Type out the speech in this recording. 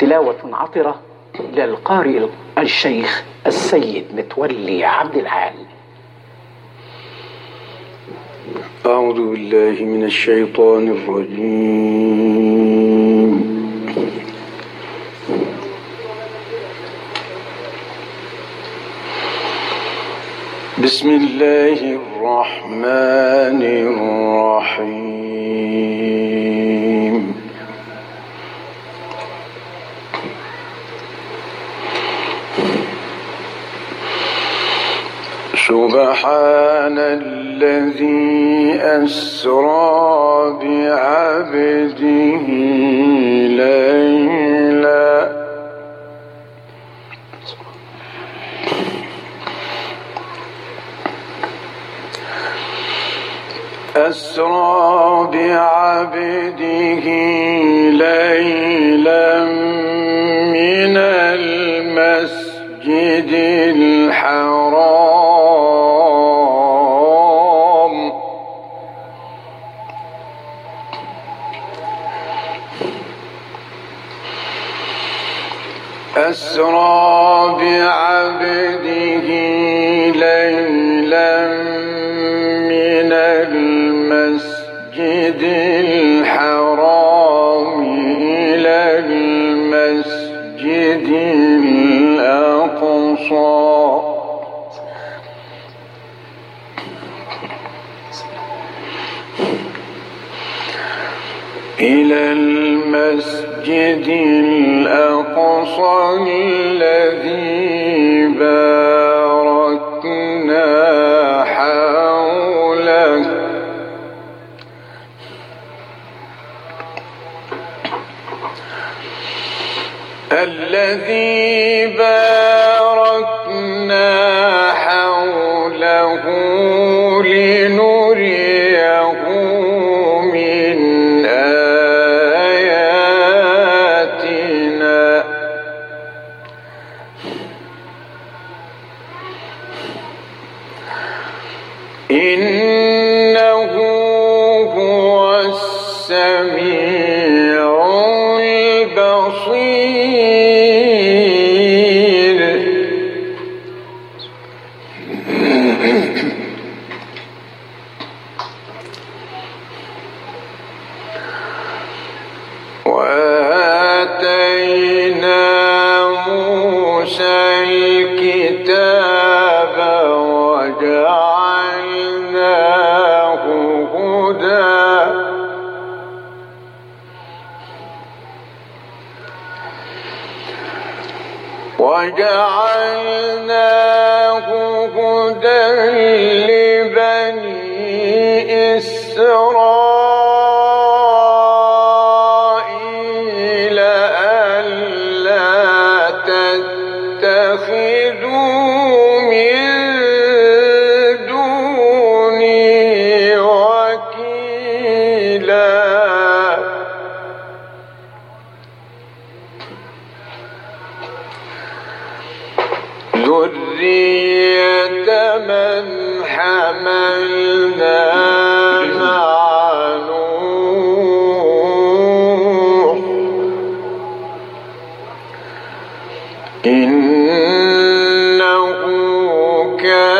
تلاوة عطرة للقارئ الشيخ السيد متولي عبد العال. أعوذ بالله من الشيطان الرجيم. بسم الله الرحمن الرحيم. سبحان الذي أسرى بعبده ليلا. أسرى بعبده ليلا. أسرى بعبده ليلا من المسجد الحرام إلى المسجد الأقصى. إلى المسجد الأقصى الذي باركنا حوله. الذي باركنا حوله لنريه إنه هو السميع البصير. وآتينا موسى الكتاب وجعلناه هدى لبني إسرائيل. ذرية من حملنا مع نوح إنه كان